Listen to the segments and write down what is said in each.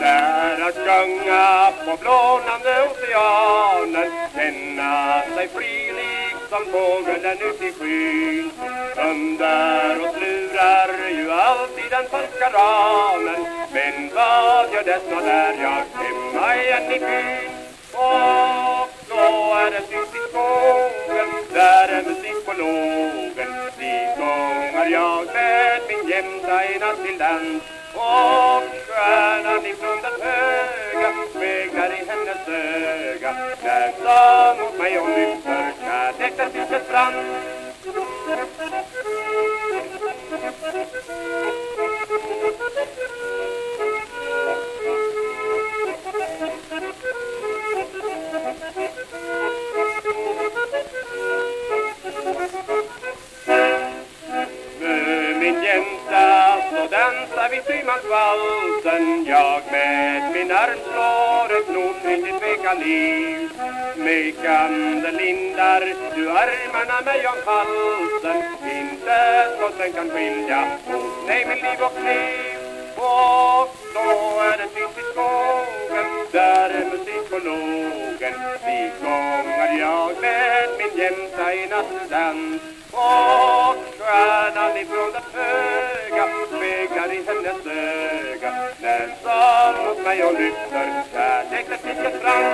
Där att sjunga på blånande oceanen Känna sig fri liksom fågeln ut i skyn. Under och lurar ju alltid den falska ramen Men vad gör det snart är jag hemma igen i byn. Och då är det tyst i skogen Där är musikologen Vi gångar jag med min jämta i till dans. När sa mot mig och lyfter dansar vi symansvalsen Jag med min arm slår ett nordkring tveka liv. Smekande lindar du armarna mig om halsen. Inte skotten kan skilja mot nej, min liv och liv Och då är det tyst i skogen Där är musik på gångar jag med min jämta i nattdans och stjärnan ifrån den öga speglar i hennes öga. När sa mot mig och lyfter kärleken till fram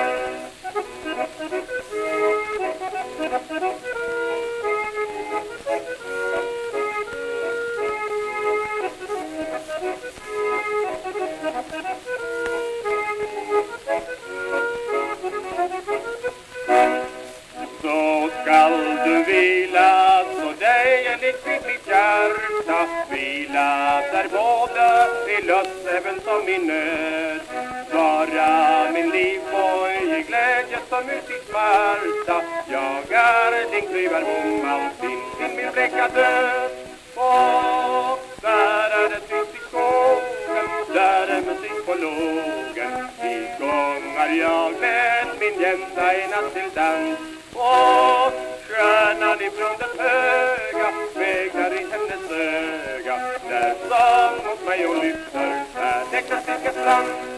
Så skall du veta hjärta Vila där både i lust även som i nöd. Vara min livboj i glädje som ut i smärta. Jag är din klyvarbom alltid till min bleka död. Och där är det tyst i skogen Där är musik på lågen Dit gångar jag med min jämta i natt till dans. Och stjärnan ifrån den sång mot mig och lyfter kärlekens silkesland